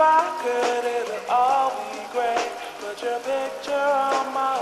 if I could, it'd all be great. Put your picture on my